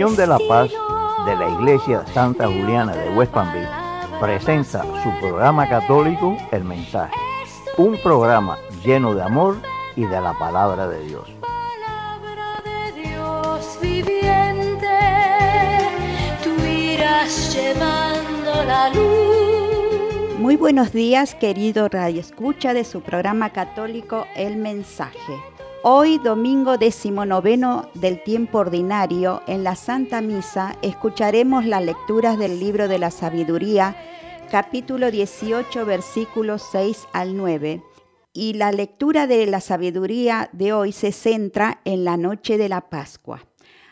La Misión de la Paz de la Iglesia Santa Juliana de West Palm Beach presenta su programa católico El Mensaje, un programa lleno de amor y de la palabra de Dios. palabra de Dios viviente, tú irás llevando la luz. Muy buenos días, querido Radio Escucha de su programa católico El Mensaje. Hoy, domingo decimonoveno del tiempo ordinario, en la Santa Misa escucharemos las lecturas del libro de la Sabiduría, capítulo 18, versículos 6 al 9. Y la lectura de la Sabiduría de hoy se centra en la noche de la Pascua,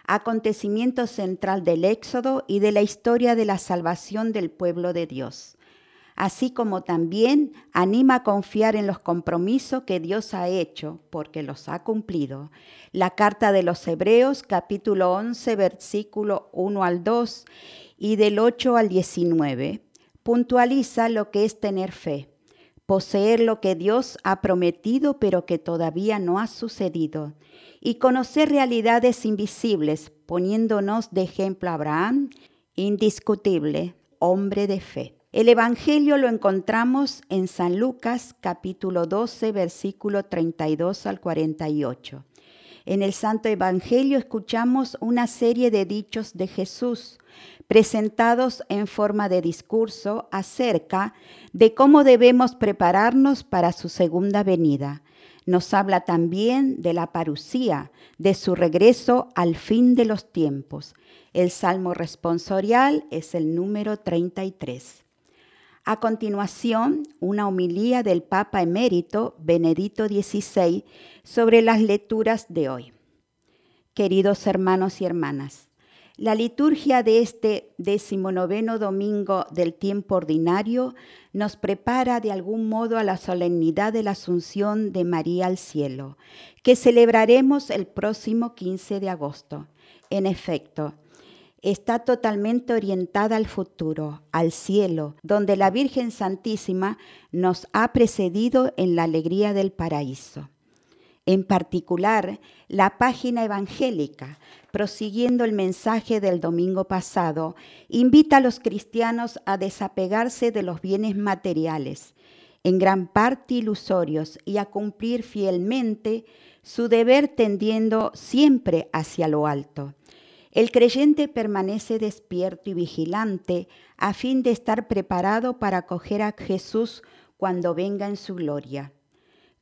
acontecimiento central del Éxodo y de la historia de la salvación del pueblo de Dios así como también anima a confiar en los compromisos que Dios ha hecho, porque los ha cumplido. La carta de los Hebreos, capítulo 11, versículo 1 al 2 y del 8 al 19, puntualiza lo que es tener fe, poseer lo que Dios ha prometido pero que todavía no ha sucedido, y conocer realidades invisibles, poniéndonos de ejemplo a Abraham, indiscutible, hombre de fe. El Evangelio lo encontramos en San Lucas capítulo 12 versículo 32 al 48. En el Santo Evangelio escuchamos una serie de dichos de Jesús presentados en forma de discurso acerca de cómo debemos prepararnos para su segunda venida. Nos habla también de la parucía, de su regreso al fin de los tiempos. El salmo responsorial es el número 33. A continuación, una homilía del Papa emérito Benedito XVI sobre las lecturas de hoy. Queridos hermanos y hermanas, la liturgia de este decimonoveno domingo del tiempo ordinario nos prepara de algún modo a la solemnidad de la Asunción de María al cielo, que celebraremos el próximo 15 de agosto. En efecto, está totalmente orientada al futuro, al cielo, donde la Virgen Santísima nos ha precedido en la alegría del paraíso. En particular, la página evangélica, prosiguiendo el mensaje del domingo pasado, invita a los cristianos a desapegarse de los bienes materiales, en gran parte ilusorios, y a cumplir fielmente su deber tendiendo siempre hacia lo alto. El creyente permanece despierto y vigilante a fin de estar preparado para acoger a Jesús cuando venga en su gloria.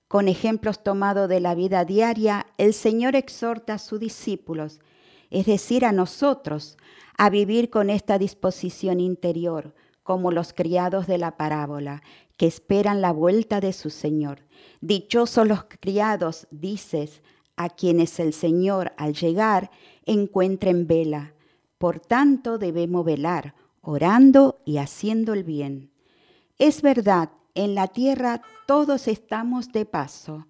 Con ejemplos tomados de la vida diaria, el Señor exhorta a sus discípulos, es decir, a nosotros, a vivir con esta disposición interior, como los criados de la parábola, que esperan la vuelta de su Señor. Dichosos los criados, dices, a quienes el Señor al llegar encuentra en vela. Por tanto debemos velar, orando y haciendo el bien. Es verdad, en la tierra todos estamos de paso,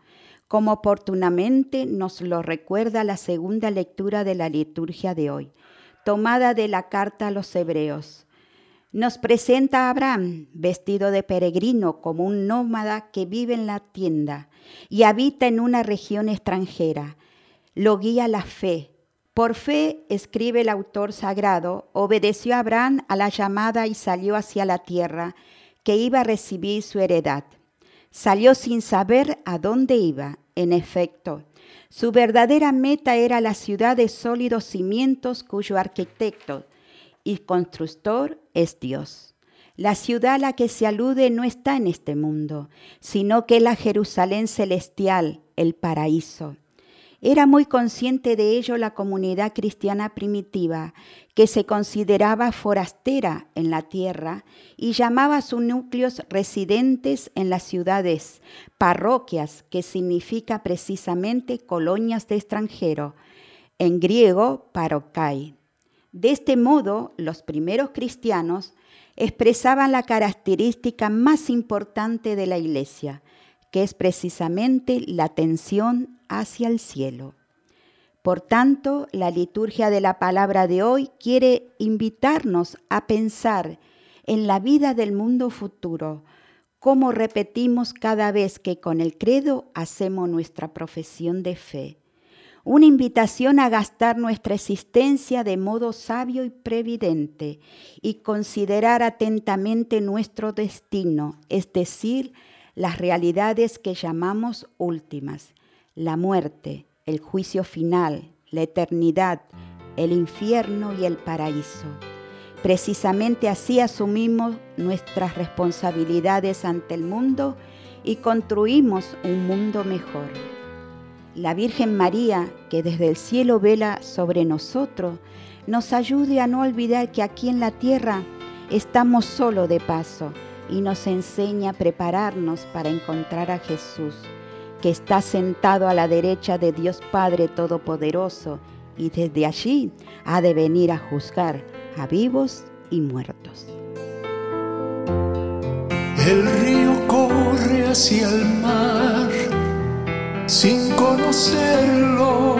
como oportunamente nos lo recuerda la segunda lectura de la liturgia de hoy, tomada de la carta a los hebreos. Nos presenta a Abraham, vestido de peregrino como un nómada que vive en la tienda y habita en una región extranjera. Lo guía la fe. Por fe, escribe el autor sagrado, obedeció Abraham a la llamada y salió hacia la tierra que iba a recibir su heredad. Salió sin saber a dónde iba. En efecto, su verdadera meta era la ciudad de sólidos cimientos cuyo arquitecto y constructor es Dios. La ciudad a la que se alude no está en este mundo, sino que es la Jerusalén celestial, el paraíso. Era muy consciente de ello la comunidad cristiana primitiva, que se consideraba forastera en la tierra y llamaba a sus núcleos residentes en las ciudades, parroquias, que significa precisamente colonias de extranjero, en griego parokai. De este modo, los primeros cristianos expresaban la característica más importante de la iglesia, que es precisamente la atención hacia el cielo. Por tanto, la liturgia de la palabra de hoy quiere invitarnos a pensar en la vida del mundo futuro, como repetimos cada vez que con el credo hacemos nuestra profesión de fe. una invitación a gastar nuestra existencia de modo sabio y previdente y considerar atentamente nuestro destino, es decir, las realidades que llamamos últimas, la muerte, el juicio final, la eternidad, el infierno y el paraíso. Precisamente así asumimos nuestras responsabilidades ante el mundo y construimos un mundo mejor. La Virgen María, que desde el cielo vela sobre nosotros, nos ayude a no olvidar que aquí en la tierra estamos solo de paso y nos enseña a prepararnos para encontrar a Jesús, que está sentado a la derecha de Dios Padre Todopoderoso y desde allí ha de venir a juzgar a vivos y muertos. El río corre hacia el mar sin conocerlo.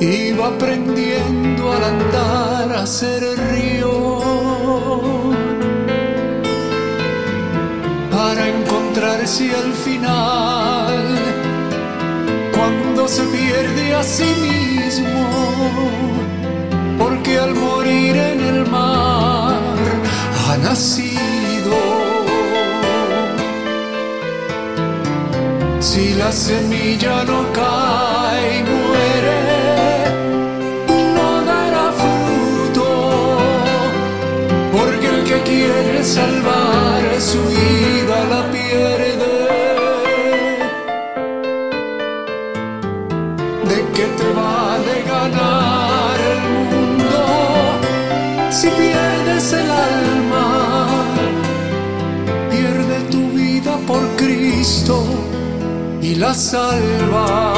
Iba aprendiendo al andar a ser río para encontrarse al final cuando se pierde a sí mismo porque al morir en el mar ha nacido. Si la semilla no cae Cristo y la salvas.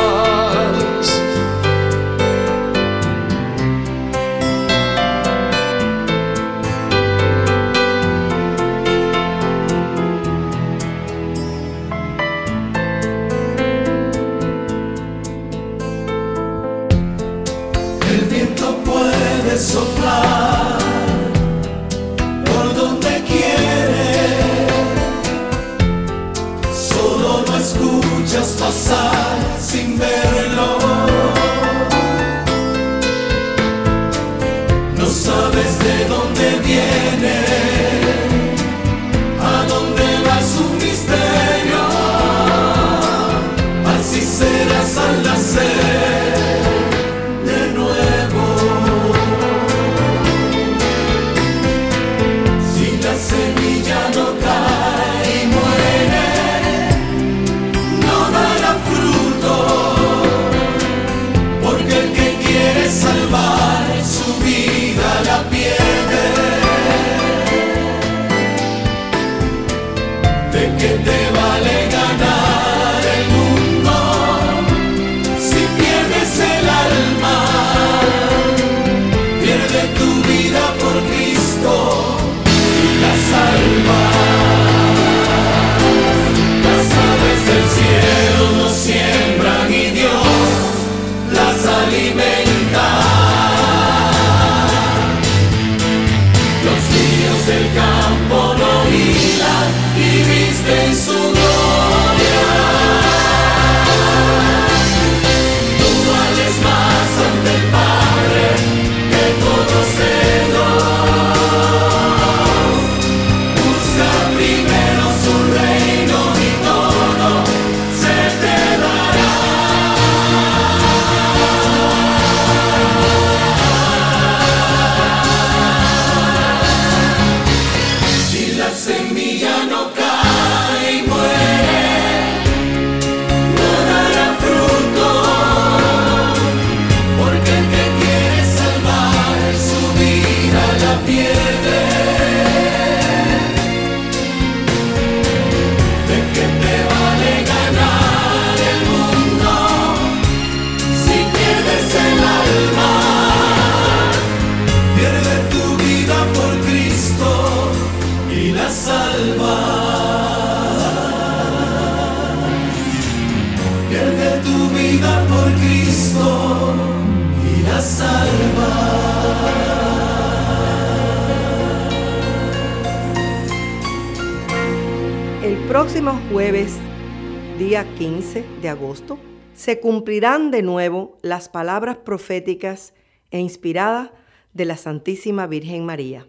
Se cumplirán de nuevo las palabras proféticas e inspiradas de la Santísima Virgen María.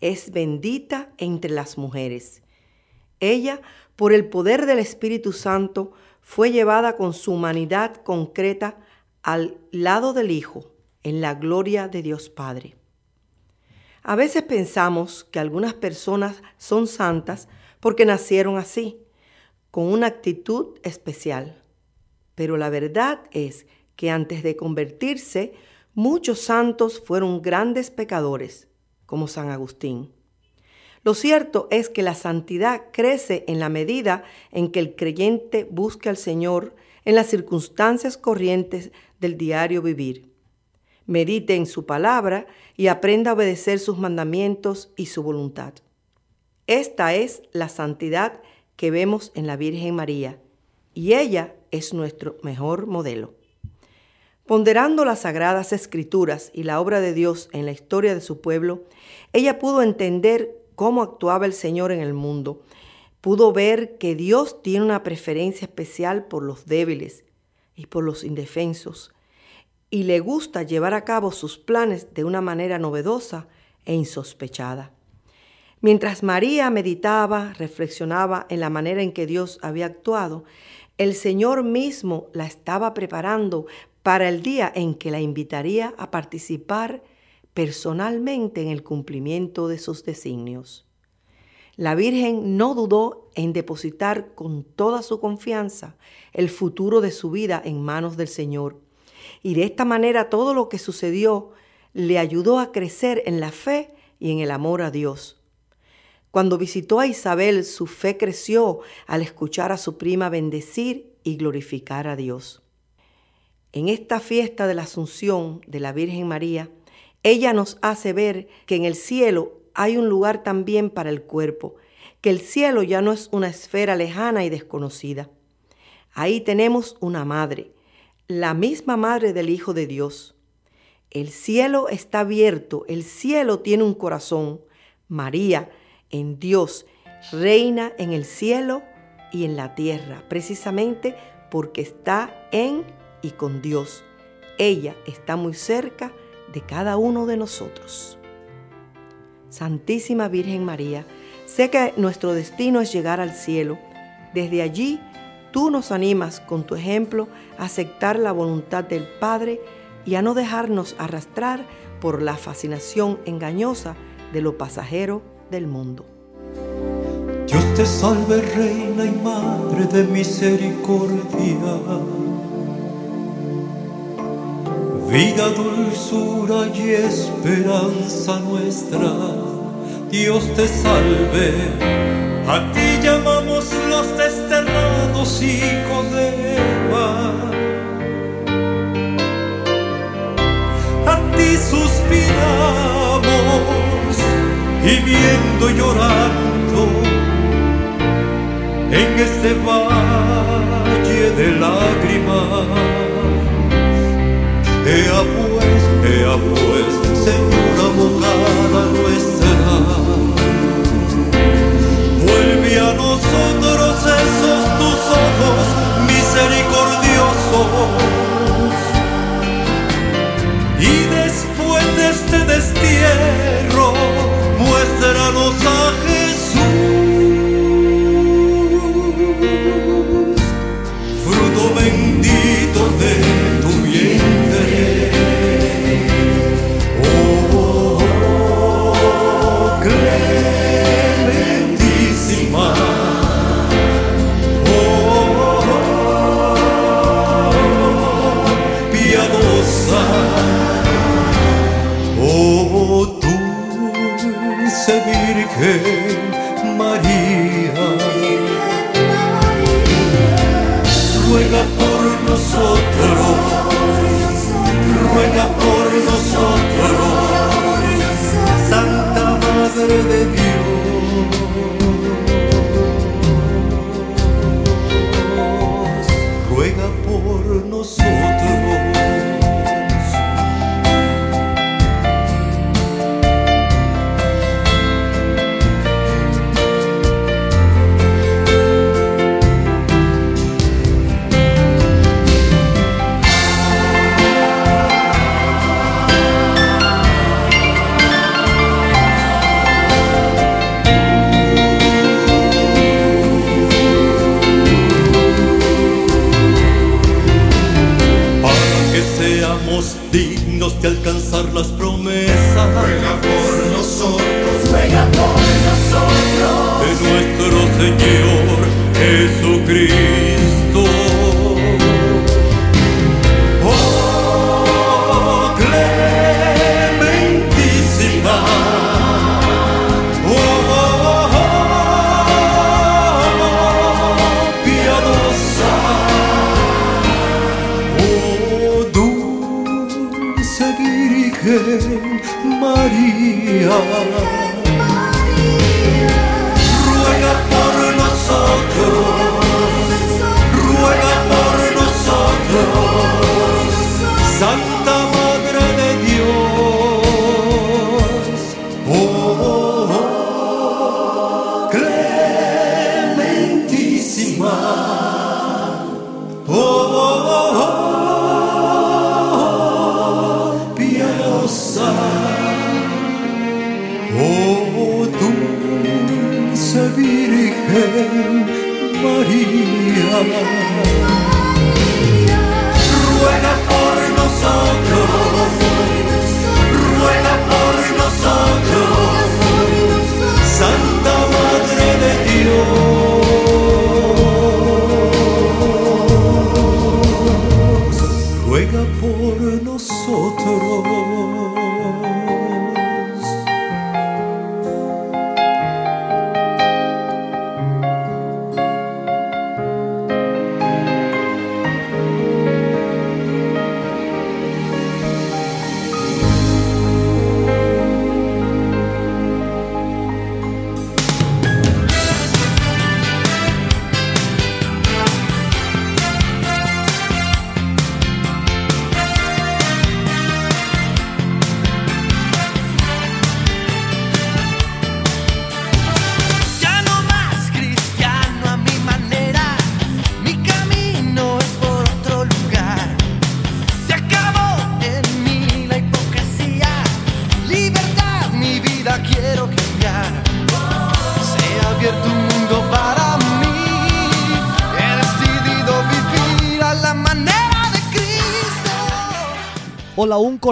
Es bendita entre las mujeres. Ella, por el poder del Espíritu Santo, fue llevada con su humanidad concreta al lado del Hijo, en la gloria de Dios Padre. A veces pensamos que algunas personas son santas porque nacieron así, con una actitud especial. Pero la verdad es que antes de convertirse, muchos santos fueron grandes pecadores, como San Agustín. Lo cierto es que la santidad crece en la medida en que el creyente busca al Señor en las circunstancias corrientes del diario vivir. Medite en su palabra y aprenda a obedecer sus mandamientos y su voluntad. Esta es la santidad que vemos en la Virgen María y ella es nuestro mejor modelo. Ponderando las sagradas escrituras y la obra de Dios en la historia de su pueblo, ella pudo entender cómo actuaba el Señor en el mundo. Pudo ver que Dios tiene una preferencia especial por los débiles y por los indefensos, y le gusta llevar a cabo sus planes de una manera novedosa e insospechada. Mientras María meditaba, reflexionaba en la manera en que Dios había actuado, el Señor mismo la estaba preparando para el día en que la invitaría a participar personalmente en el cumplimiento de sus designios. La Virgen no dudó en depositar con toda su confianza el futuro de su vida en manos del Señor. Y de esta manera todo lo que sucedió le ayudó a crecer en la fe y en el amor a Dios. Cuando visitó a Isabel, su fe creció al escuchar a su prima bendecir y glorificar a Dios. En esta fiesta de la Asunción de la Virgen María, ella nos hace ver que en el cielo hay un lugar también para el cuerpo, que el cielo ya no es una esfera lejana y desconocida. Ahí tenemos una madre, la misma madre del Hijo de Dios. El cielo está abierto, el cielo tiene un corazón. María, en Dios, reina en el cielo y en la tierra, precisamente porque está en y con Dios. Ella está muy cerca de cada uno de nosotros. Santísima Virgen María, sé que nuestro destino es llegar al cielo. Desde allí, tú nos animas con tu ejemplo a aceptar la voluntad del Padre y a no dejarnos arrastrar por la fascinación engañosa de lo pasajero Dios te salve, Reina y Madre de Misericordia vida, dulzura y esperanza nuestra. Dios te salve, a ti llamamos los desterrados hijos de Eva. A ti suspiramos y viendo llorando en este valle de lágrimas Ea pues, ea pues, Señora abogada nuestra, vuelve a nosotros esos tus ojos misericordiosos. Y después de este destierro, muéstranos a Jesús,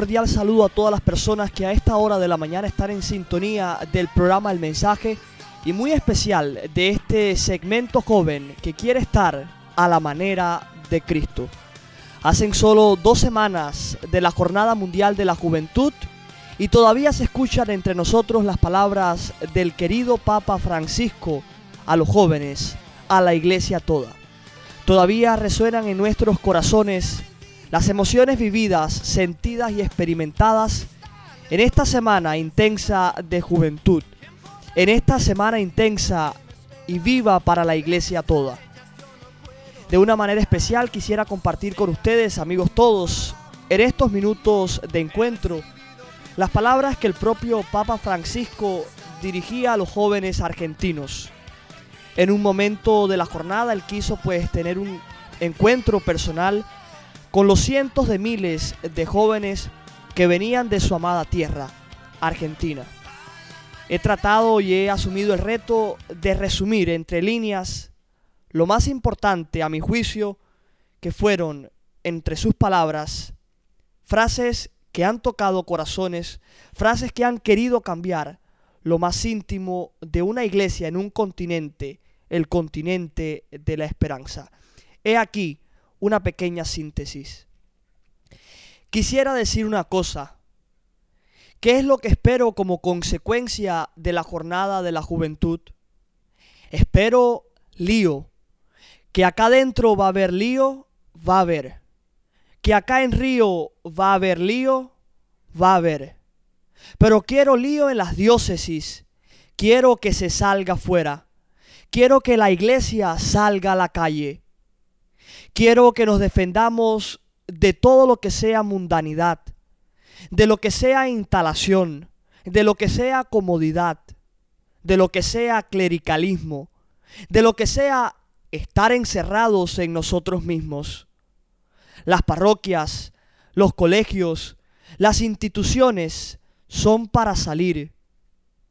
cordial saludo a todas las personas que a esta hora de la mañana están en sintonía del programa El Mensaje y muy especial de este segmento joven que quiere estar a la manera de Cristo. Hacen solo dos semanas de la Jornada Mundial de la Juventud y todavía se escuchan entre nosotros las palabras del querido Papa Francisco a los jóvenes, a la iglesia toda. Todavía resuenan en nuestros corazones las emociones vividas, sentidas y experimentadas en esta semana intensa de juventud, en esta semana intensa y viva para la iglesia toda. De una manera especial quisiera compartir con ustedes, amigos todos, en estos minutos de encuentro, las palabras que el propio Papa Francisco dirigía a los jóvenes argentinos. En un momento de la jornada él quiso pues tener un encuentro personal con los cientos de miles de jóvenes que venían de su amada tierra, Argentina. He tratado y he asumido el reto de resumir entre líneas lo más importante a mi juicio que fueron entre sus palabras frases que han tocado corazones, frases que han querido cambiar lo más íntimo de una iglesia en un continente, el continente de la esperanza. He aquí una pequeña síntesis. Quisiera decir una cosa. ¿Qué es lo que espero como consecuencia de la jornada de la juventud? Espero lío. Que acá dentro va a haber lío, va a haber. Que acá en Río va a haber lío, va a haber. Pero quiero lío en las diócesis. Quiero que se salga fuera. Quiero que la iglesia salga a la calle. Quiero que nos defendamos de todo lo que sea mundanidad, de lo que sea instalación, de lo que sea comodidad, de lo que sea clericalismo, de lo que sea estar encerrados en nosotros mismos. Las parroquias, los colegios, las instituciones son para salir.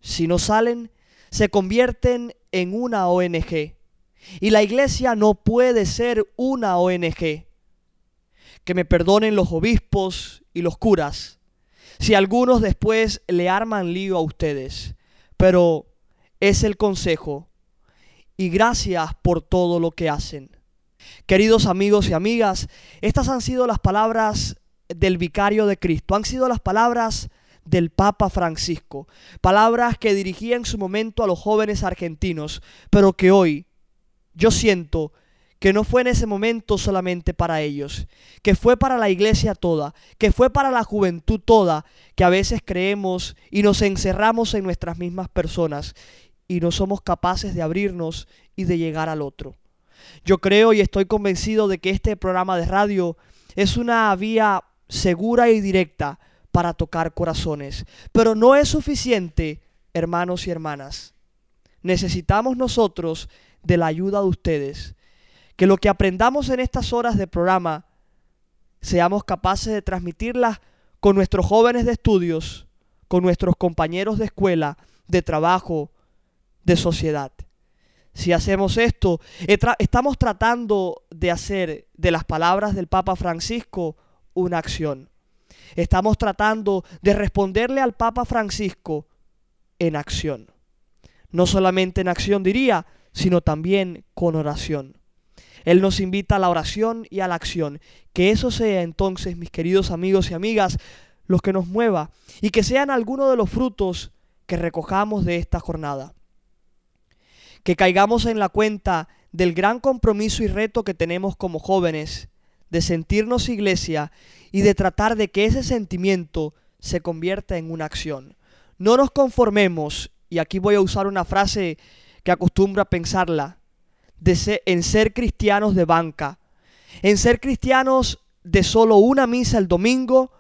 Si no salen, se convierten en una ONG. Y la iglesia no puede ser una ONG. que me perdonen los obispos y los curas, si algunos después le arman lío a ustedes, pero es el consejo y gracias por todo lo que hacen. Queridos amigos y amigas, estas han sido las palabras del vicario de Cristo, han sido las palabras del Papa Francisco, palabras que dirigía en su momento a los jóvenes argentinos, pero que hoy yo siento que no fue en ese momento solamente para ellos, que fue para la iglesia toda, que fue para la juventud toda, que a veces creemos y nos encerramos en nuestras mismas personas y no somos capaces de abrirnos y de llegar al otro. Yo creo y estoy convencido de que este programa de radio es una vía segura y directa para tocar corazones, pero no es suficiente, hermanos y hermanas. Necesitamos nosotros de la ayuda de ustedes que lo que aprendamos en estas horas de programa seamos capaces de transmitirlas con nuestros jóvenes de estudios, con nuestros compañeros de escuela, de trabajo, de sociedad. Si hacemos esto, estamos tratando de hacer de las palabras del Papa Francisco una acción. Estamos tratando de responderle al Papa Francisco en acción. No solamente en acción diría, sino también con oración. Él nos invita a la oración y a la acción. Que eso sea entonces, mis queridos amigos y amigas, los que nos mueva y que sean algunos de los frutos que recojamos de esta jornada. Que caigamos en la cuenta del gran compromiso y reto que tenemos como jóvenes de sentirnos iglesia y de tratar de que ese sentimiento se convierta en una acción. No nos conformemos, y aquí voy a usar una frase que acostumbro a pensarla, en ser cristianos de banca, en ser cristianos de solo una misa el domingo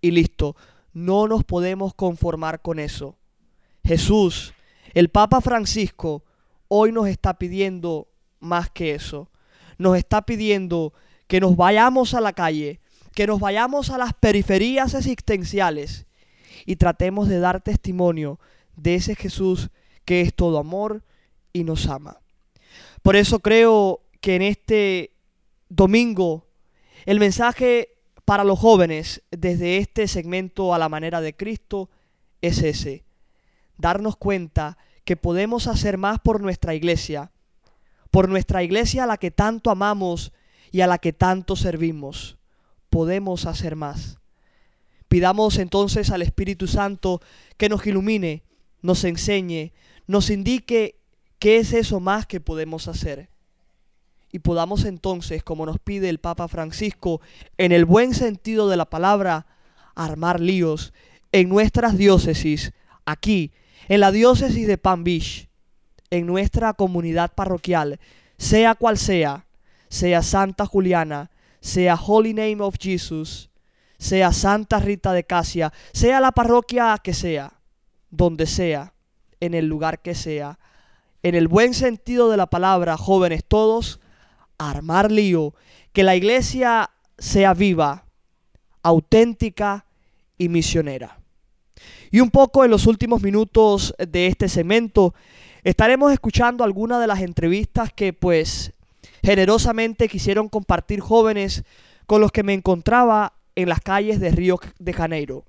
y listo. No nos podemos conformar con eso. Jesús, el Papa Francisco, hoy nos está pidiendo más que eso. Nos está pidiendo que nos vayamos a la calle, que nos vayamos a las periferias existenciales y tratemos de dar testimonio de ese Jesús que es todo amor y nos ama. Por eso creo que en este domingo el mensaje para los jóvenes desde este segmento a la manera de Cristo es ese. Darnos cuenta que podemos hacer más por nuestra iglesia, por nuestra iglesia a la que tanto amamos y a la que tanto servimos. Podemos hacer más. Pidamos entonces al Espíritu Santo que nos ilumine, nos enseñe, nos indique ¿Qué es eso más que podemos hacer? Y podamos entonces, como nos pide el Papa Francisco, en el buen sentido de la palabra, armar líos en nuestras diócesis, aquí, en la diócesis de Palm Beach, en nuestra comunidad parroquial, sea cual sea, sea Santa Juliana, sea Holy Name of Jesus, sea Santa Rita de Casia, sea la parroquia que sea, donde sea, en el lugar que sea, en el buen sentido de la palabra, jóvenes todos, armar lío, que la iglesia sea viva, auténtica y misionera. Y un poco en los últimos minutos de este segmento estaremos escuchando algunas de las entrevistas que pues generosamente quisieron compartir jóvenes con los que me encontraba en las calles de Río de Janeiro.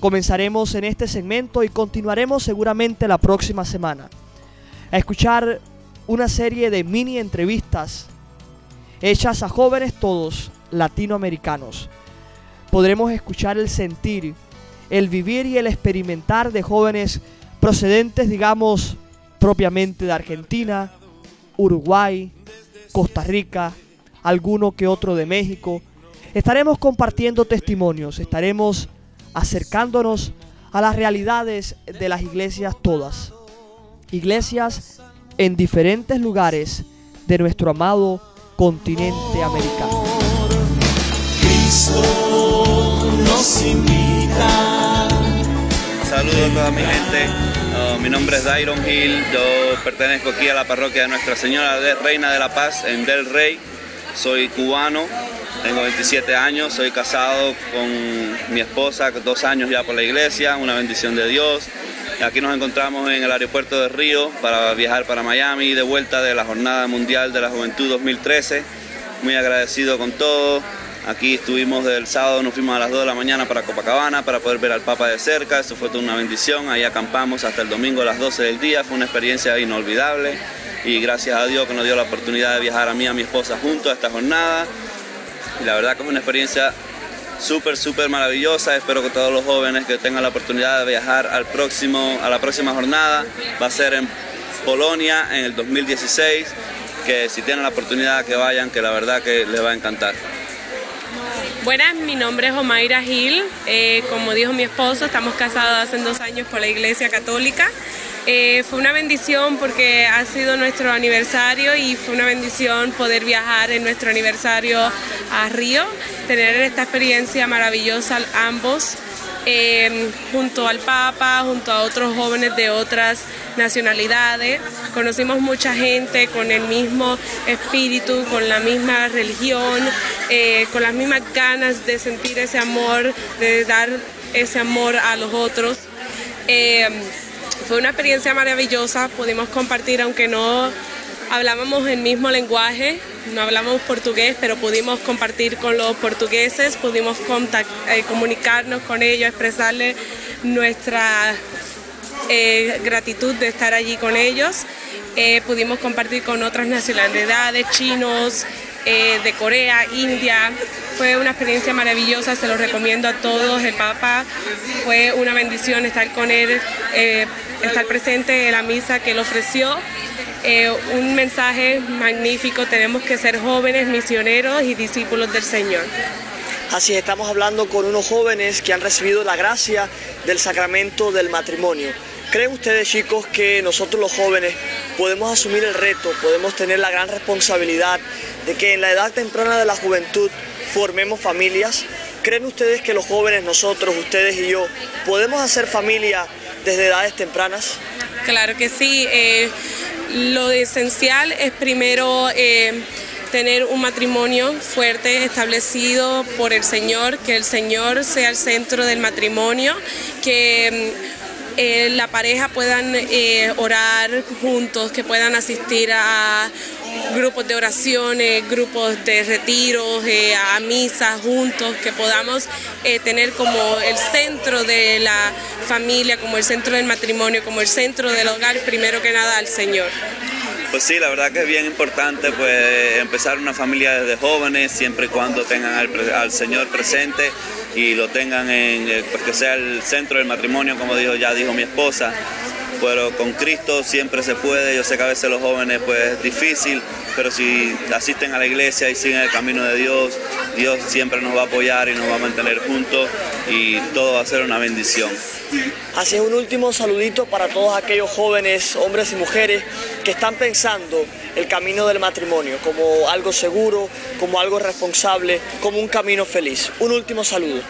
Comenzaremos en este segmento y continuaremos seguramente la próxima semana a escuchar una serie de mini entrevistas hechas a jóvenes todos latinoamericanos. Podremos escuchar el sentir, el vivir y el experimentar de jóvenes procedentes, digamos, propiamente de Argentina, Uruguay, Costa Rica, alguno que otro de México. Estaremos compartiendo testimonios, estaremos acercándonos a las realidades de las iglesias todas iglesias en diferentes lugares de nuestro amado continente americano. Cristo nos invita. Saludos a toda mi gente. Uh, mi nombre es Dairon Hill. Yo pertenezco aquí a la parroquia de Nuestra Señora de Reina de la Paz en Del Rey. Soy cubano, tengo 27 años, soy casado con mi esposa, dos años ya por la iglesia, una bendición de Dios. Aquí nos encontramos en el aeropuerto de Río para viajar para Miami de vuelta de la Jornada Mundial de la Juventud 2013. Muy agradecido con todo, Aquí estuvimos del sábado, nos fuimos a las 2 de la mañana para Copacabana para poder ver al Papa de cerca. Eso fue toda una bendición. Ahí acampamos hasta el domingo a las 12 del día. Fue una experiencia inolvidable. Y gracias a Dios que nos dio la oportunidad de viajar a mí y a mi esposa juntos a esta jornada. Y la verdad que es una experiencia súper, súper maravillosa. Espero que todos los jóvenes que tengan la oportunidad de viajar al próximo, a la próxima jornada, va a ser en Polonia en el 2016, que si tienen la oportunidad que vayan, que la verdad que les va a encantar. Buenas, mi nombre es Omaira Gil. Eh, como dijo mi esposo, estamos casados hace dos años por la Iglesia Católica. Eh, fue una bendición porque ha sido nuestro aniversario y fue una bendición poder viajar en nuestro aniversario a Río, tener esta experiencia maravillosa ambos. Eh, junto al Papa, junto a otros jóvenes de otras nacionalidades. Conocimos mucha gente con el mismo espíritu, con la misma religión, eh, con las mismas ganas de sentir ese amor, de dar ese amor a los otros. Eh, fue una experiencia maravillosa, pudimos compartir, aunque no hablábamos el mismo lenguaje, no hablamos portugués, pero pudimos compartir con los portugueses, pudimos eh, comunicarnos con ellos, expresarles nuestra eh, gratitud de estar allí con ellos. Eh, pudimos compartir con otras nacionalidades, chinos, de Corea, India. Fue una experiencia maravillosa, se lo recomiendo a todos. El Papa fue una bendición estar con él, estar presente en la misa que él ofreció eh, un mensaje magnífico. Tenemos que ser jóvenes, misioneros y discípulos del Señor. Así estamos hablando con unos jóvenes que han recibido la gracia del sacramento del matrimonio. ¿Creen ustedes, chicos, que nosotros los jóvenes podemos asumir el reto, podemos tener la gran responsabilidad de que en la edad temprana de la juventud formemos familias? ¿Creen ustedes que los jóvenes, nosotros, ustedes y yo, podemos hacer familia desde edades tempranas? Claro que sí. Eh, lo esencial es primero eh, tener un matrimonio fuerte, establecido por el Señor, que el Señor sea el centro del matrimonio, que mm, eh, la pareja puedan eh, orar juntos, que puedan asistir a grupos de oraciones, grupos de retiros, a misas juntos, que podamos tener como el centro de la familia, como el centro del matrimonio, como el centro del hogar, primero que nada al Señor. Pues sí, la verdad que es bien importante pues empezar una familia desde jóvenes, siempre y cuando tengan al, Señor presente y lo tengan en, eh, pues que sea el centro del matrimonio, como dijo, ya dijo mi esposa. Pero con Cristo siempre se puede, yo sé que a veces los jóvenes pues es difícil, pero si asisten a la iglesia y siguen el camino de Dios, Dios siempre nos va a apoyar y nos va a mantener juntos y todo va a ser una bendición. Así es un último saludito para todos aquellos jóvenes, hombres y mujeres que están pensando el camino del matrimonio como algo seguro, como algo responsable, como un camino feliz. Un último saludo.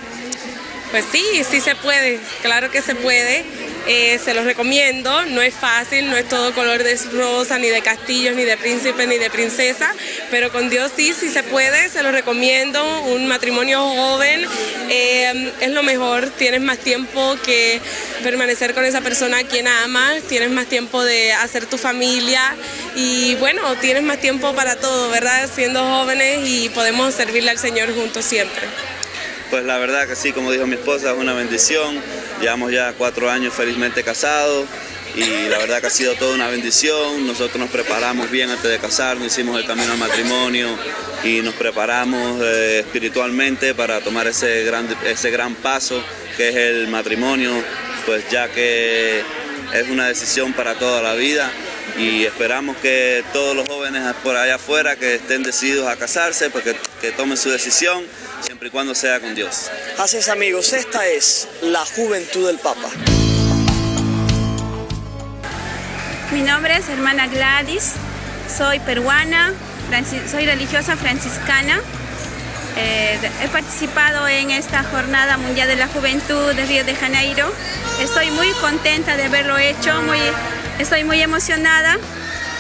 Pues sí, sí se puede, claro que se puede. Eh, se los recomiendo, no es fácil, no es todo color de rosa, ni de castillos, ni de príncipe, ni de princesa, pero con Dios sí, sí se puede, se los recomiendo. Un matrimonio joven eh, es lo mejor, tienes más tiempo que permanecer con esa persona a quien amas, tienes más tiempo de hacer tu familia y bueno, tienes más tiempo para todo, ¿verdad? Siendo jóvenes y podemos servirle al Señor juntos siempre. Pues la verdad que sí, como dijo mi esposa, es una bendición. Llevamos ya cuatro años felizmente casados y la verdad que ha sido toda una bendición. Nosotros nos preparamos bien antes de casarnos, hicimos el camino al matrimonio y nos preparamos eh, espiritualmente para tomar ese ese gran paso que es el matrimonio, pues ya que es una decisión para toda la vida y esperamos que todos los jóvenes por allá afuera que estén decididos a casarse, pues que tomen su decisión siempre y cuando sea con Dios. Así es amigos, esta es la juventud del Papa. Mi nombre es hermana Gladys, soy peruana, soy religiosa franciscana. Eh, he participado en esta Jornada Mundial de la Juventud de Río de Janeiro. Estoy muy contenta de haberlo hecho, muy, estoy muy emocionada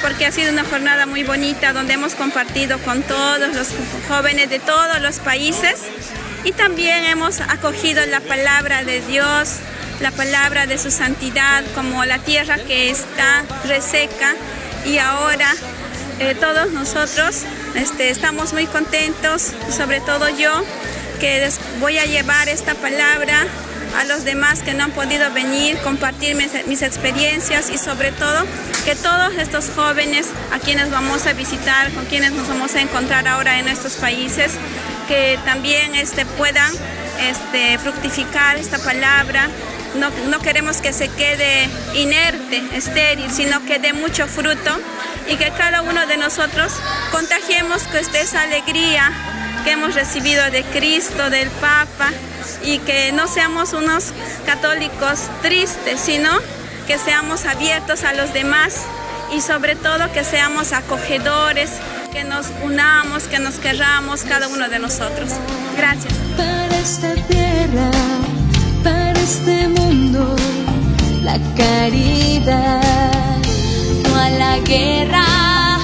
porque ha sido una jornada muy bonita donde hemos compartido con todos los jóvenes de todos los países y también hemos acogido la palabra de Dios, la palabra de su santidad como la tierra que está reseca. Y ahora eh, todos nosotros este, estamos muy contentos, sobre todo yo, que voy a llevar esta palabra a los demás que no han podido venir, compartir mis, experiencias y sobre todo que todos estos jóvenes a quienes vamos a visitar, con quienes nos vamos a encontrar ahora en estos países, que también este, puedan este, fructificar esta palabra. No, no queremos que se quede inerte, estéril, sino que dé mucho fruto y que cada uno de nosotros contagiemos que esté esa alegría que hemos recibido de Cristo, del Papa, y que no seamos unos católicos tristes, sino que seamos abiertos a los demás y sobre todo que seamos acogedores, que nos unamos, que nos querramos cada uno de nosotros. Gracias. Para esta tierra, para este mundo, la caridad, no a la guerra,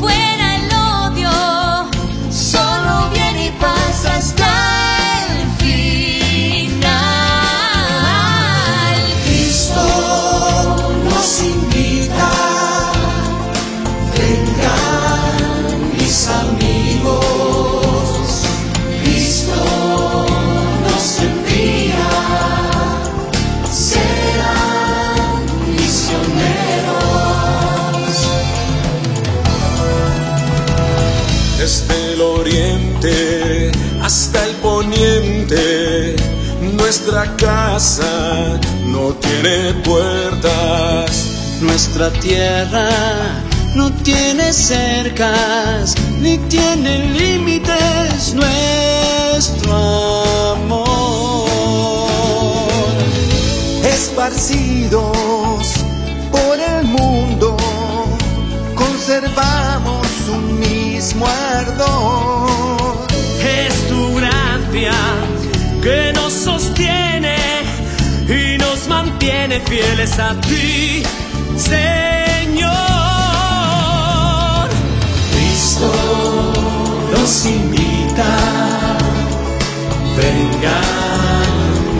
fuera el odio, solo bien y paz hasta Nuestra tierra no tiene cercas ni tiene límites. Nuestro amor. Esparcidos por el mundo, conservamos un mismo ardor. Es tu gracia que nos sostiene y nos mantiene fieles a ti, Señor. Cristo nos invita, vengan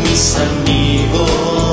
mis amigos,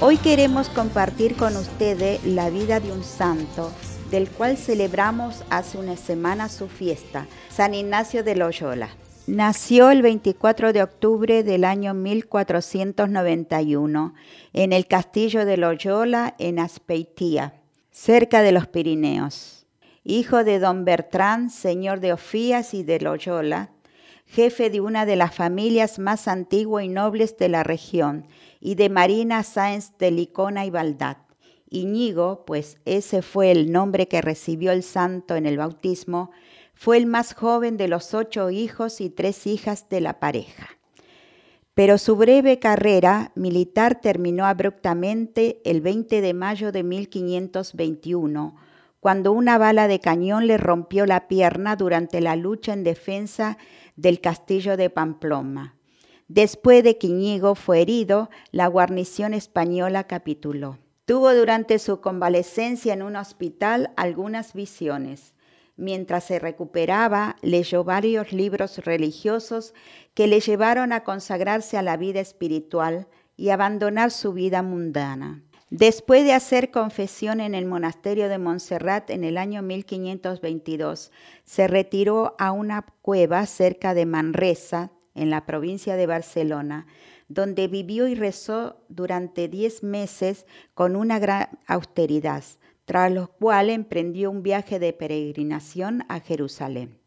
Hoy queremos compartir con ustedes la vida de un santo, del cual celebramos hace una semana su fiesta, San Ignacio de Loyola. Nació el 24 de octubre del año 1491 en el castillo de Loyola en Aspeitía, cerca de los Pirineos. Hijo de don Bertrán, señor de Ofías y de Loyola, jefe de una de las familias más antiguas y nobles de la región, y de Marina Sáenz de Licona y Valdad. Iñigo, pues ese fue el nombre que recibió el santo en el bautismo, fue el más joven de los ocho hijos y tres hijas de la pareja. Pero su breve carrera militar terminó abruptamente el 20 de mayo de 1521, cuando una bala de cañón le rompió la pierna durante la lucha en defensa del castillo de Pamplona. Después de que Iñigo fue herido, la guarnición española capituló. Tuvo durante su convalecencia en un hospital algunas visiones. Mientras se recuperaba, leyó varios libros religiosos que le llevaron a consagrarse a la vida espiritual y abandonar su vida mundana. Después de hacer confesión en el monasterio de Montserrat en el año 1522, se retiró a una cueva cerca de Manresa, en la provincia de Barcelona, donde vivió y rezó durante diez meses con una gran austeridad, tras lo cual emprendió un viaje de peregrinación a Jerusalén.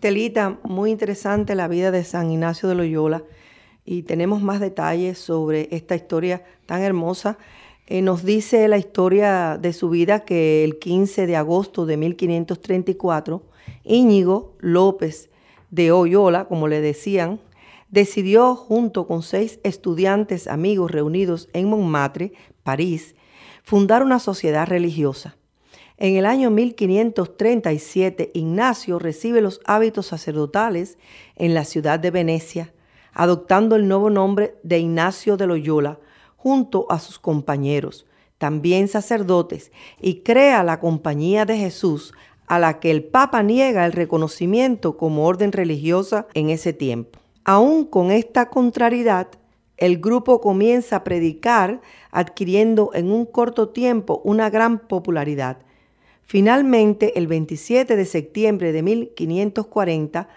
Telita, muy interesante la vida de San Ignacio de Loyola y tenemos más detalles sobre esta historia tan hermosa. Eh, nos dice la historia de su vida que el 15 de agosto de 1534, Íñigo López de Oyola, como le decían, decidió junto con seis estudiantes amigos reunidos en Montmartre, París, fundar una sociedad religiosa. En el año 1537, Ignacio recibe los hábitos sacerdotales en la ciudad de Venecia, adoptando el nuevo nombre de Ignacio de Loyola, junto a sus compañeros, también sacerdotes, y crea la Compañía de Jesús, a la que el Papa niega el reconocimiento como orden religiosa en ese tiempo. Aún con esta contrariedad, el grupo comienza a predicar, adquiriendo en un corto tiempo una gran popularidad. Finalmente, el 27 de septiembre de 1540,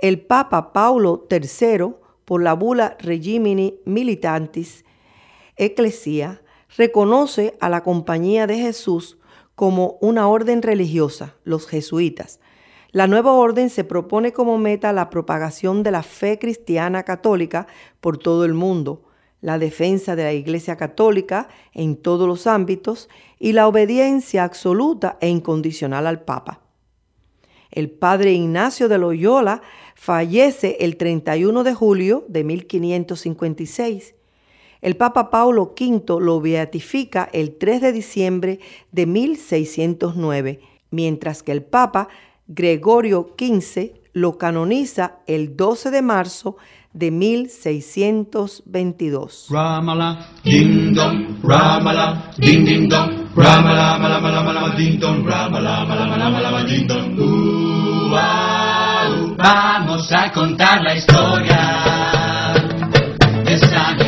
el Papa Paulo III, por la bula Regimini Militantis Ecclesia, reconoce a la Compañía de Jesús como una orden religiosa, los jesuitas. La nueva orden se propone como meta la propagación de la fe cristiana católica por todo el mundo, la defensa de la Iglesia Católica en todos los ámbitos y la obediencia absoluta e incondicional al Papa. El padre Ignacio de Loyola fallece el 31 de julio de 1556 el Papa Paulo V lo beatifica el 3 de diciembre de 1609, mientras que el Papa Gregorio XV lo canoniza el 12 de marzo de 1622. Ramala, ding dong, ramala, ding ding dong, ramala, mala, mala, mala, ding dong, ramala, mala, mala, mala, ding dong. Uh, ah, uh. Vamos a contar la historia de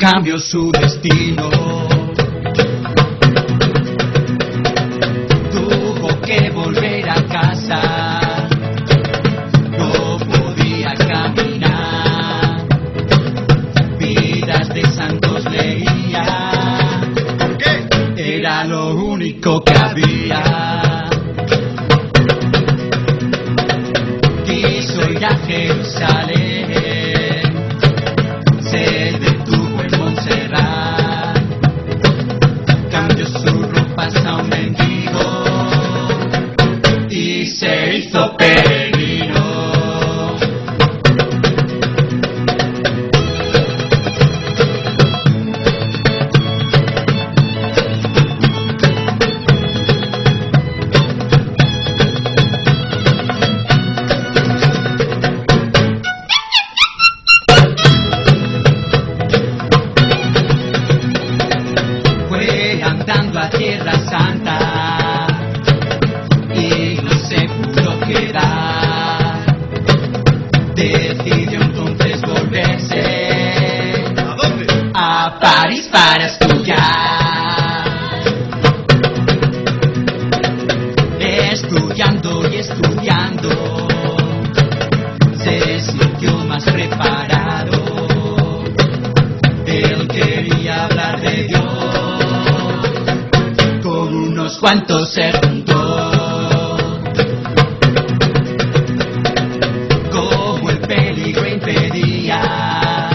eso cambió su destino. Cuantos se juntó. Como el peligro impedía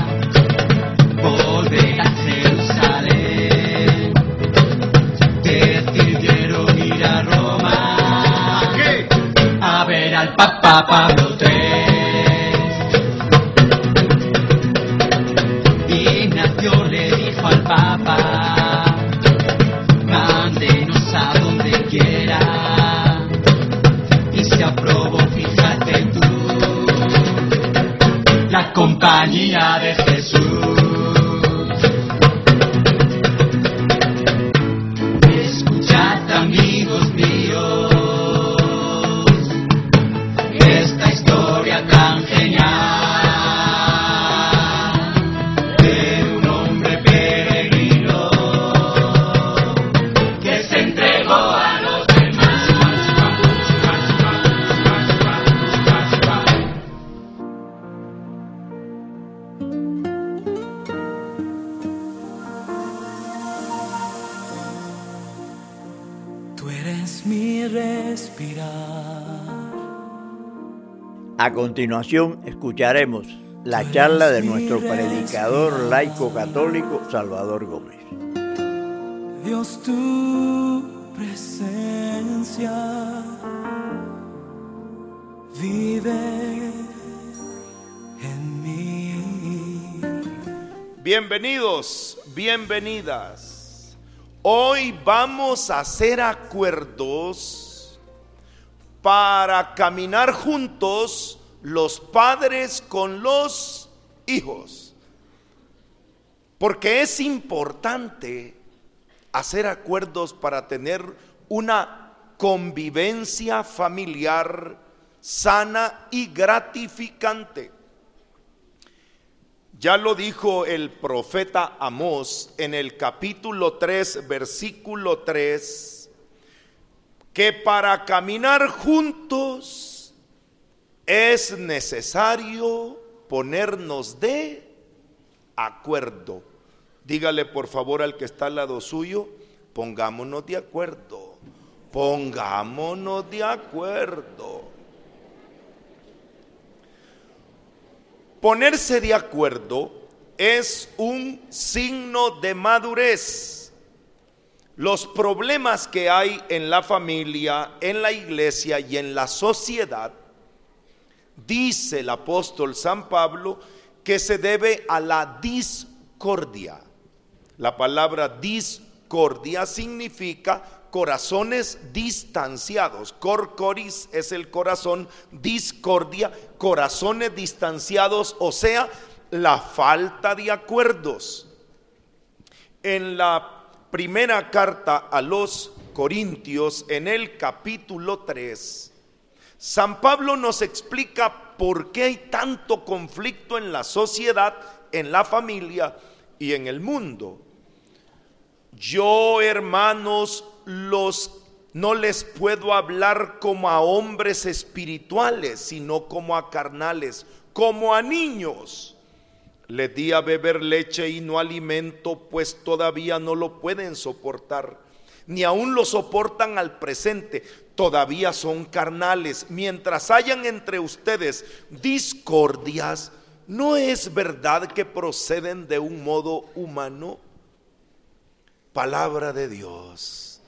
volver a Jerusalén. Decidieron ir a Roma a ver al Papa Pablo continuación escucharemos la charla de nuestro predicador laico católico Salvador Gómez. Dios, tu presencia vive en mí. Bienvenidos, bienvenidas. Hoy vamos a hacer acuerdos para caminar juntos los padres con los hijos. Porque es importante hacer acuerdos para tener una convivencia familiar sana y gratificante. Ya lo dijo el profeta Amós en el capítulo 3, versículo 3, que para caminar juntos es necesario ponernos de acuerdo. Dígale por favor al que está al lado suyo, pongámonos de acuerdo, pongámonos de acuerdo. Ponerse de acuerdo es un signo de madurez. Los problemas que hay en la familia, en la iglesia y en la sociedad, dice el apóstol San Pablo, que se debe a la discordia. La palabra discordia significa corazones distanciados. Corcoris es el corazón, discordia, corazones distanciados, o sea, la falta de acuerdos. En la primera carta a los Corintios, en el capítulo 3, San Pablo nos explica por qué hay tanto conflicto en la sociedad, en la familia y en el mundo. Yo, hermanos, los no les puedo hablar como a hombres espirituales, sino como a carnales, como a niños. Les di a beber leche y no alimento, pues todavía no lo pueden soportar, ni aún lo soportan al presente, todavía son carnales. Mientras hayan entre ustedes discordias, ¿no es verdad que proceden de un modo humano? Palabra de Dios.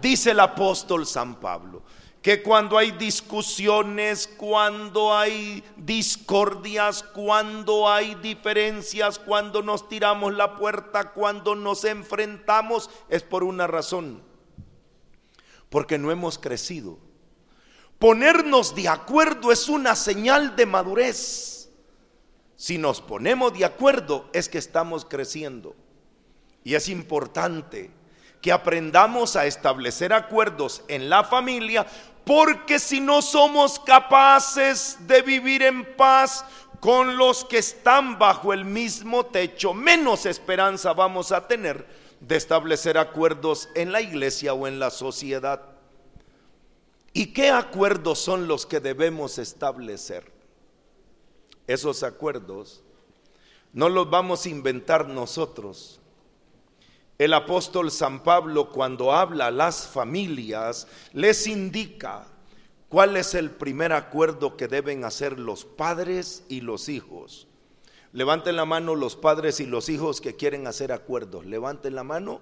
Dice el apóstol San Pablo que cuando hay discusiones, cuando hay discordias, cuando hay diferencias, cuando nos tiramos la puerta, cuando nos enfrentamos, es por una razón. Porque no hemos crecido. Ponernos de acuerdo es una señal de madurez. Si nos ponemos de acuerdo es que estamos creciendo. Y es importante que aprendamos a establecer acuerdos en la familia, porque si no somos capaces de vivir en paz, con los que están bajo el mismo techo, menos esperanza vamos a tener de establecer acuerdos en la iglesia o en la sociedad. ¿Y qué acuerdos son los que debemos establecer? Esos acuerdos no los vamos a inventar nosotros. El apóstol San Pablo cuando habla a las familias les indica cuál es el primer acuerdo que deben hacer los padres y los hijos. Levanten la mano los padres y los hijos que quieren hacer acuerdos. Levanten la mano.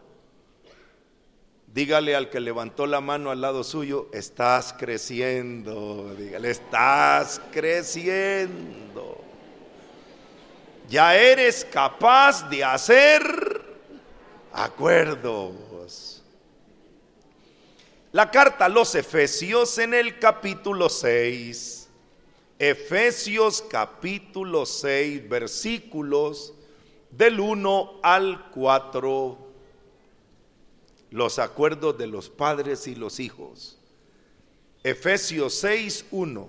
Dígale al que levantó la mano al lado suyo, estás creciendo. Dígale, estás creciendo. Ya eres capaz de hacer acuerdos. La carta a los Efesios en el capítulo 6. Efesios capítulo 6, versículos del 1 al 4 los acuerdos de los padres y los hijos. Efesios 6, 1.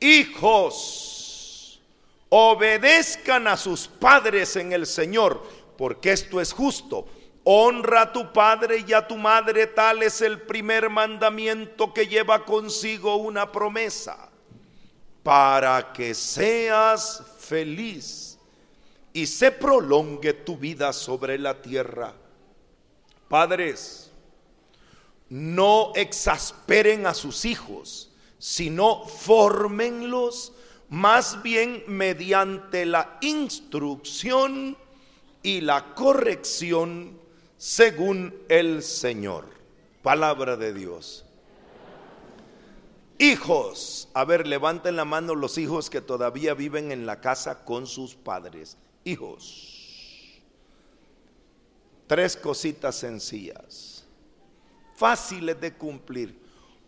Hijos, obedezcan a sus padres en el Señor, porque esto es justo. Honra a tu padre y a tu madre, tal es el primer mandamiento que lleva consigo una promesa, para que seas feliz y se prolongue tu vida sobre la tierra. Padres, no exasperen a sus hijos, sino fórmenlos más bien mediante la instrucción y la corrección según el Señor. Palabra de Dios. Hijos, a ver, levanten la mano los hijos que todavía viven en la casa con sus padres. Hijos. Tres cositas sencillas, fáciles de cumplir.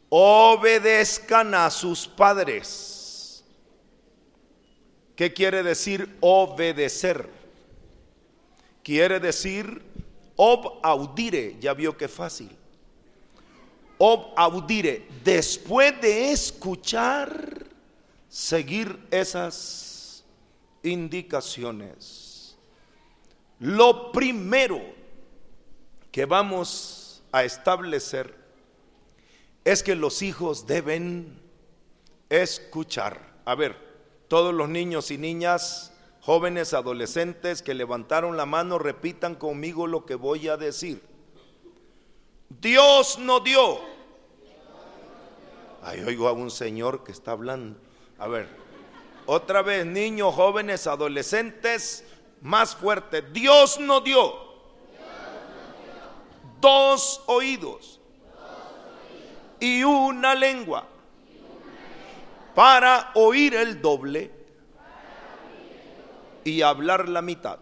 Obedezcan a sus padres. ¿Qué quiere decir obedecer? Quiere decir ob audire, ya vio que fácil. Ob audire, después de escuchar, seguir esas indicaciones. Lo primero que vamos a establecer es que los hijos deben escuchar. A ver, todos los niños y niñas, jóvenes, adolescentes que levantaron la mano, repitan conmigo lo que voy a decir. Dios no dio. Ahí oigo a un señor que está hablando. A ver, otra vez, niños, jóvenes, adolescentes, más fuerte. Dios no dio dos oídos y una lengua para oír el doble y hablar la mitad.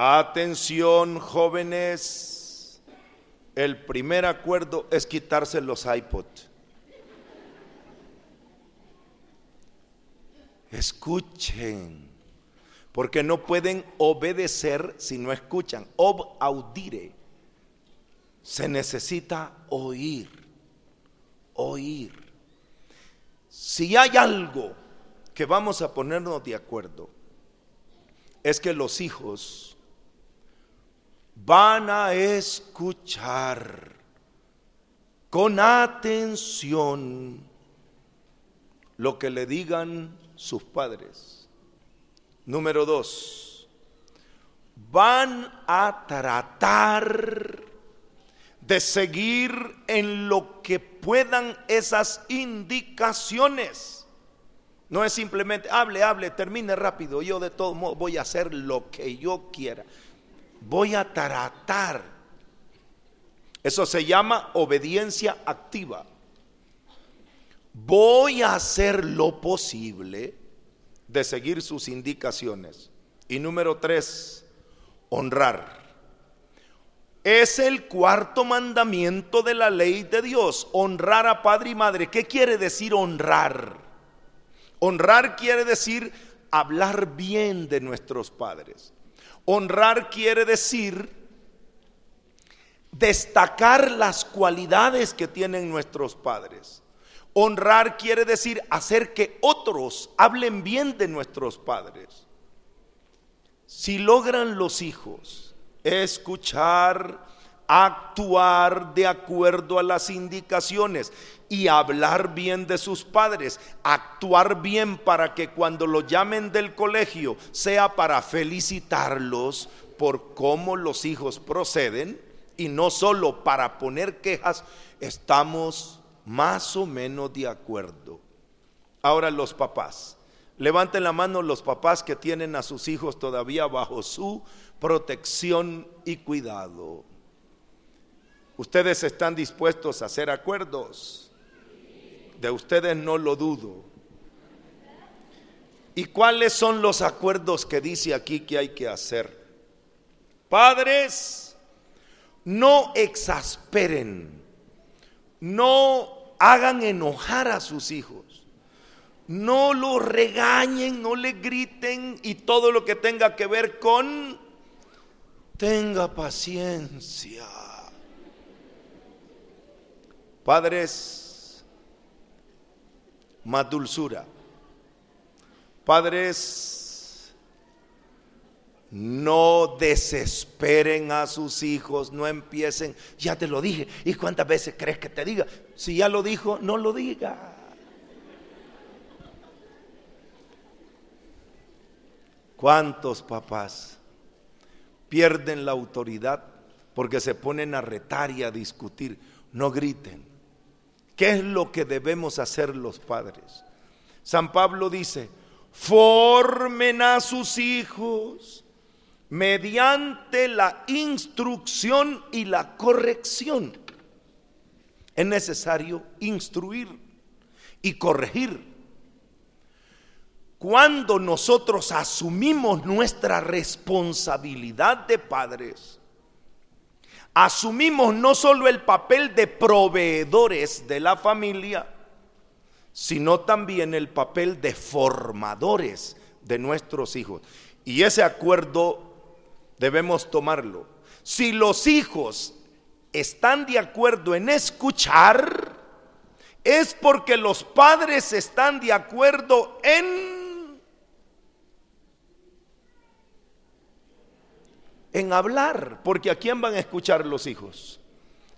Atención jóvenes, el primer acuerdo es quitarse los iPods. Escuchen porque no pueden obedecer si no escuchan. Ob audire. Se necesita oír, oír. Si hay algo que vamos a ponernos de acuerdo, es que los hijos van a escuchar con atención lo que le digan sus padres. Número dos, van a tratar de seguir en lo que puedan esas indicaciones. No es simplemente hable, hable, termine rápido. Yo de todo modo voy a hacer lo que yo quiera. Voy a tratar. Eso se llama obediencia activa. Voy a hacer lo posible de seguir sus indicaciones. Y número tres, honrar. Es el cuarto mandamiento de la ley de Dios, honrar a padre y madre. ¿Qué quiere decir honrar? Honrar quiere decir hablar bien de nuestros padres. Honrar quiere decir destacar las cualidades que tienen nuestros padres. Honrar quiere decir hacer que otros hablen bien de nuestros padres. Si logran los hijos escuchar, actuar de acuerdo a las indicaciones y hablar bien de sus padres, actuar bien para que cuando lo llamen del colegio sea para felicitarlos por cómo los hijos proceden y no solo para poner quejas, estamos más o menos de acuerdo. Ahora los papás. Levanten la mano los papás que tienen a sus hijos todavía bajo su protección y cuidado. Ustedes están dispuestos a hacer acuerdos. De ustedes no lo dudo. ¿Y cuáles son los acuerdos que dice aquí que hay que hacer? Padres, no exasperen, no hagan enojar a sus hijos, no los regañen, no le griten y todo lo que tenga que ver con, tenga paciencia. Padres, más dulzura. Padres, no desesperen a sus hijos, no empiecen, ya te lo dije, ¿y cuántas veces crees que te diga? Si ya lo dijo, no lo diga. ¿Cuántos papás pierden la autoridad porque se ponen a retar y a discutir? No griten. ¿Qué es lo que debemos hacer los padres? San Pablo dice, formen a sus hijos mediante la instrucción y la corrección. Es necesario instruir y corregir. Cuando nosotros asumimos nuestra responsabilidad de padres, asumimos no solo el papel de proveedores de la familia, sino también el papel de formadores de nuestros hijos. Y ese acuerdo debemos tomarlo. Si los hijos están de acuerdo en escuchar, es porque los padres están de acuerdo en en hablar, porque a quién van a escuchar los hijos.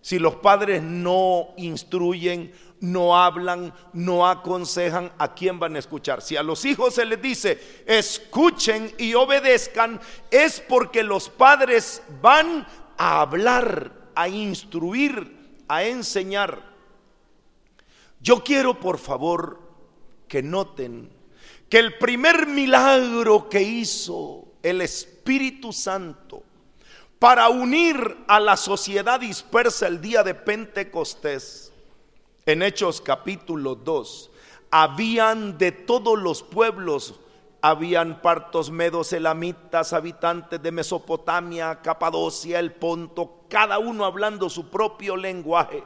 Si los padres no instruyen, no hablan, no aconsejan, ¿a quién van a escuchar? Si a los hijos se les dice, escuchen y obedezcan, es porque los padres van a hablar, a instruir, a enseñar. Yo quiero, por favor, que noten que el primer milagro que hizo el Espíritu Santo para unir a la sociedad dispersa el día de Pentecostés, en Hechos capítulo 2, habían de todos los pueblos, habían partos medos, elamitas, habitantes de Mesopotamia, Capadocia, el Ponto, cada uno hablando su propio lenguaje.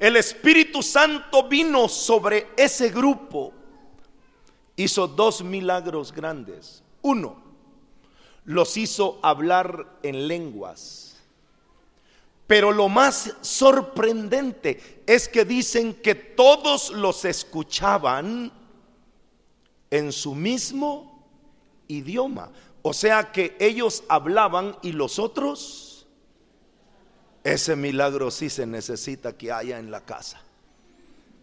El Espíritu Santo vino sobre ese grupo, hizo dos milagros grandes. Uno, los hizo hablar en lenguas. Pero lo más sorprendente es que dicen que todos los escuchaban en su mismo idioma. O sea que ellos hablaban y los otros, ese milagro sí se necesita que haya en la casa.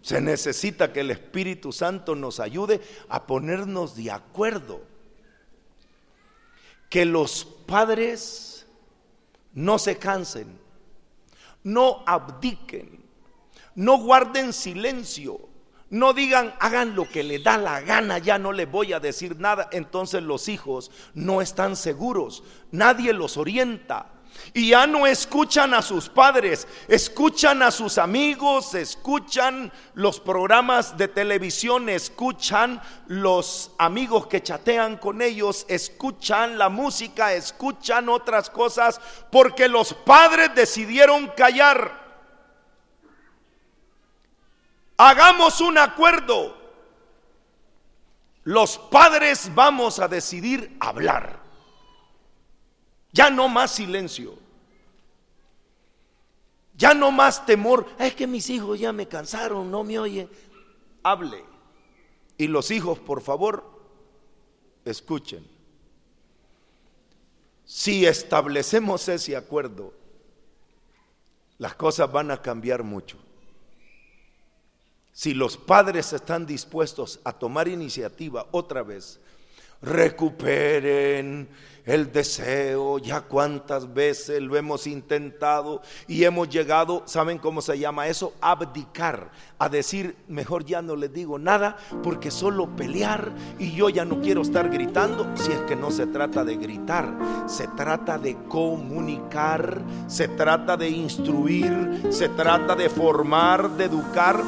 Se necesita que el Espíritu Santo nos ayude a ponernos de acuerdo que los padres no se cansen, no abdiquen, no guarden silencio, no digan, hagan lo que le da la gana, ya no le voy a decir nada. Entonces los hijos no están seguros, nadie los orienta. Y ya no escuchan a sus padres, escuchan a sus amigos, escuchan los programas de televisión, escuchan los amigos que chatean con ellos, escuchan la música, escuchan otras cosas, porque los padres decidieron callar. Hagamos un acuerdo. Los padres vamos a decidir hablar. Ya no más silencio. Ya no más temor. Es que mis hijos ya me cansaron, no me oyen. Hable. Y los hijos, por favor, escuchen. Si establecemos ese acuerdo, las cosas van a cambiar mucho. Si los padres están dispuestos a tomar iniciativa otra vez, recuperen el deseo, ya cuántas veces lo hemos intentado y hemos llegado, ¿saben cómo se llama eso? Abdicar, a decir, mejor ya no les digo nada porque solo pelear y yo ya no quiero estar gritando, si es que no se trata de gritar, se trata de comunicar, se trata de instruir, se trata de formar, de educar.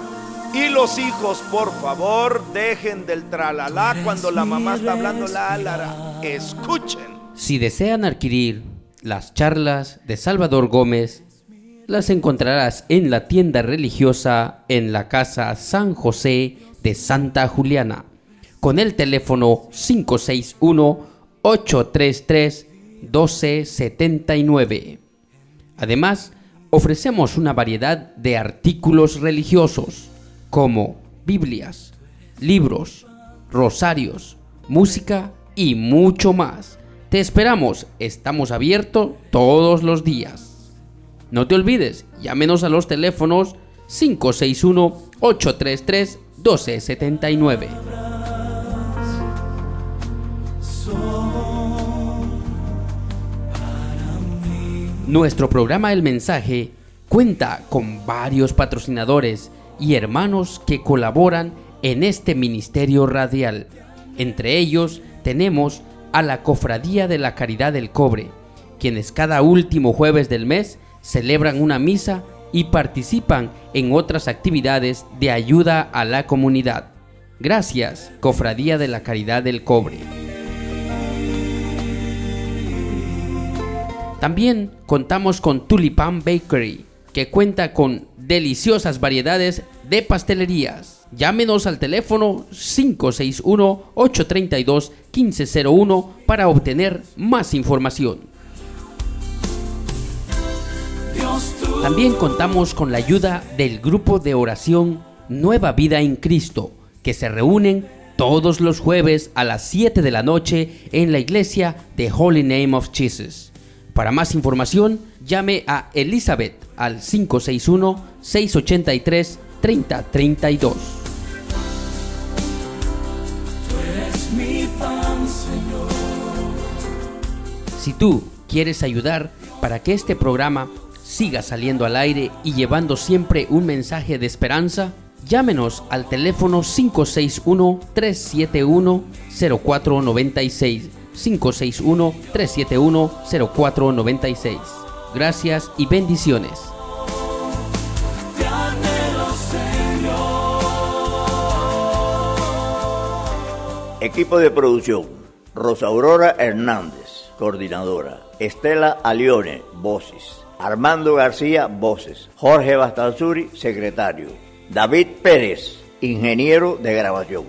Y los hijos, por favor, dejen del tralalá cuando la mamá está hablando la alara. Escuchen. Si desean adquirir las charlas de Salvador Gómez, las encontrarás en la tienda religiosa en la casa San José de Santa Juliana, con el teléfono 561-833-1279. Además, ofrecemos una variedad de artículos religiosos, como Biblias, libros, rosarios, música y mucho más te esperamos, estamos abiertos todos los días. No te olvides, llámenos a los teléfonos 561-833-1279. Nuestro programa El Mensaje cuenta con varios patrocinadores y hermanos que colaboran en este ministerio radial. Entre ellos tenemos a la Cofradía de la Caridad del Cobre, quienes cada último jueves del mes celebran una misa y participan en otras actividades de ayuda a la comunidad. Gracias, Cofradía de la Caridad del Cobre. También contamos con Tulipan Bakery, que cuenta con deliciosas variedades de pastelerías Llámenos al teléfono 561-832-1501 para obtener más información. También contamos con la ayuda del grupo de oración Nueva Vida en Cristo, que se reúnen todos los jueves a las 7 de la noche en la iglesia de Holy Name of Jesus. Para más información, llame a Elizabeth al 561 683 3032. Si tú quieres ayudar para que este programa siga saliendo al aire y llevando siempre un mensaje de esperanza, llámenos al teléfono 561-371-0496. 561-371-0496. Gracias y bendiciones. Equipo de producción. Rosa Aurora Hernández, coordinadora. Estela Alione, voces. Armando García, voces. Jorge Bastanzuri, secretario. David Pérez, ingeniero de grabación.